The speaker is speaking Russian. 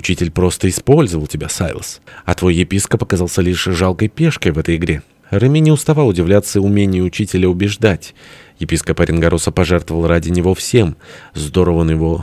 Учитель просто использовал тебя, Сайлос. А твой епископ оказался лишь жалкой пешкой в этой игре. Реми не уставал удивляться умению учителя убеждать. Епископ Оренгороса пожертвовал ради него всем. Здорово он его